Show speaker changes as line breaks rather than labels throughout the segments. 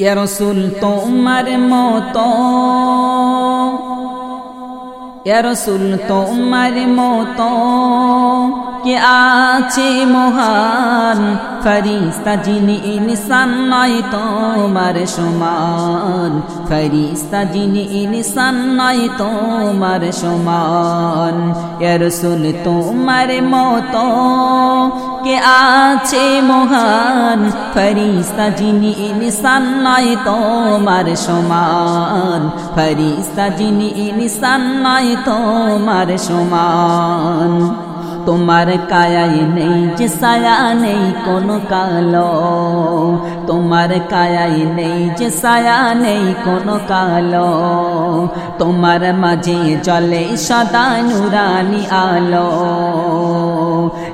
রসুল, তোমার মতো। রসুল, তোমার মতো। কে আছে মহান ফরিস্তা যিনি ইনসান নয় তোমার সমান। ফরিস্তা যিনি ইনসান নয় তোমার সমান। রসুল, তোমার মতো। আছে মহান ফরিস্তা যিনি ইনসান নয় তোমার সমান। ফরিস্তা যিনি ইনসান নয় তোমার সমান। তোমার কায়ায় নেই যে সায়া নেই কোনো কালো। তোমার কায়ায় নেই যে সায়া নেই কোনো কালো। তোমার মাঝে জলে সদা নুরানি আলো।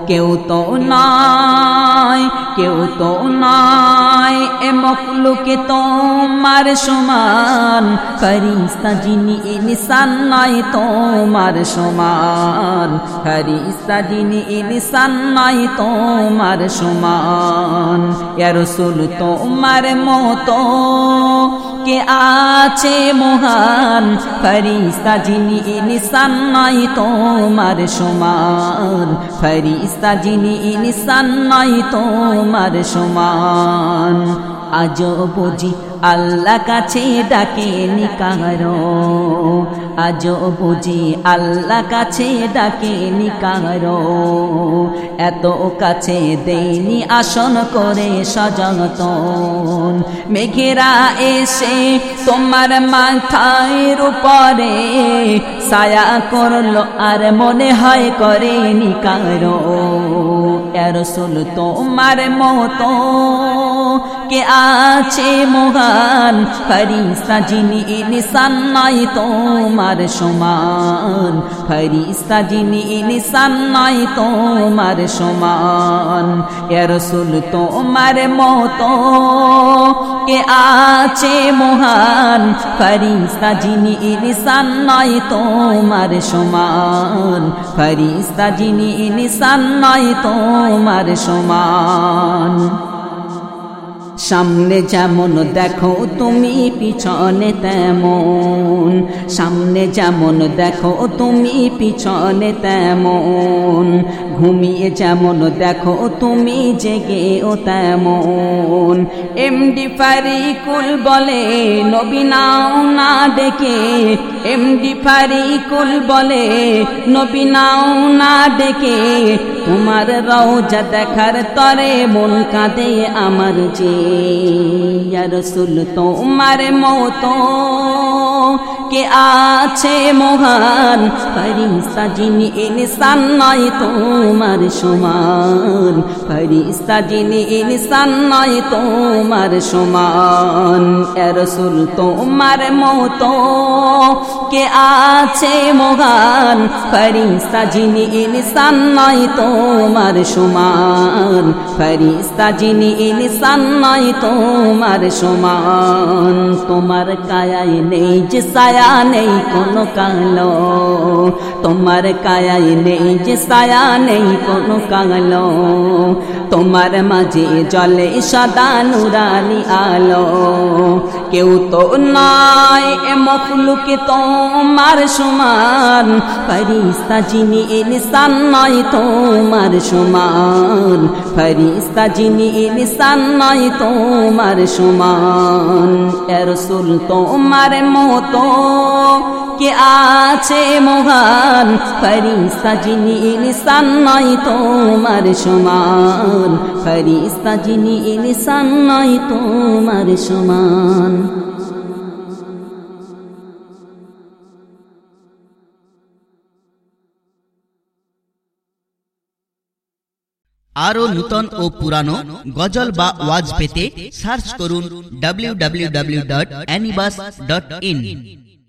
কেউ তো নয় কেউ তো নয় এ মকলুকে তোমার সমান। ফরিস্তা যিনি ইনসান নয় তোমার সমান। ফরিস্তা যিনি ইনসান নয় তোমার সমান। রসুল, তোমার মতো কে আছে মহান ফরিস্তা যিনি ইনসান নাই তোমার সমান। ফরিস্তা যিনি ইনসান নাই তোমার সমান। আজ বুঝি আল্লাহ কাছে ডাকে নিকারো আজ বুঝি আল্লাহ কাছে ডাকে নিকারো এত কাছে দেইনি আসন করে সযতন। মেঘেরা এসে তোমার মাথায় উপরে সায়া করল আর মনে হয় করে নিকারো রসুল তোমার মতো কে আছে মহান ফরিস্তা যিনি ইনসান নাই তোমার সমান। ফরিস্তা যিনি ইনসান নাই তোমার সমান। রসুল তোমার মতো কে আছে মহান ফরিস্তা যিনি ইনসান নাই তোমার সমান। ফরিস্তা যিনি ইনসান নাই তোমার সমান। সামনে যেমন দেখো তুমি পিছনে তেমন। সামনে যেমন দেখো তুমি পিছনে তেমন। ঘুমিয়ে যেমন দেখো তুমি জেগে, ও তেমন। এমডি ফারিকুল বলে নবীনাও না ডেকে। এমডি ফারিকুল বলে নবীনাও না ডেকে। তোমার রওজা দেখার তরে মন কাঁদে আমার যে। রসুল, তোমার মতো কে আছে মহান? ফরিস্তা যিনি ইনসান নয়, তোমার সমান। ফরিস্তা যিনি ইনসান নয়, তোমার সমান। রসুল, তোমার মতো কে আছে মহান? ফরিস্তা যিনি ইনসান নয়, তোমার সমান। ফরিস্তা যিনি ইনসান নয়, তোমার সমান। তোমার কায়ায় নেই যে সায়া নেই কোনো কালো। তোমার কায়ায় নেই যে সায়া নেই কোনো কালো। তোমার মাঝে জলে সদা নুরানি আলো। কেউ তো নয় এ মখলুকে তোমার সমান। ফরিস্তা যিনি ইনসান নয় তোমার সমান। ফরিস্তা যিনি ইনসান নয় তোমার সমান। রসুল তোমার মতো কে আছে মহান ফরিস্তা যিনি ইনসান নয় তোমার সমান। ফরিস্তা যিনি ইনসান নয় তোমার সমান।
আরও নূতন ও পুরানো গজল বা ওয়াজ পেতে সার্চ করুন ডাব্লিউ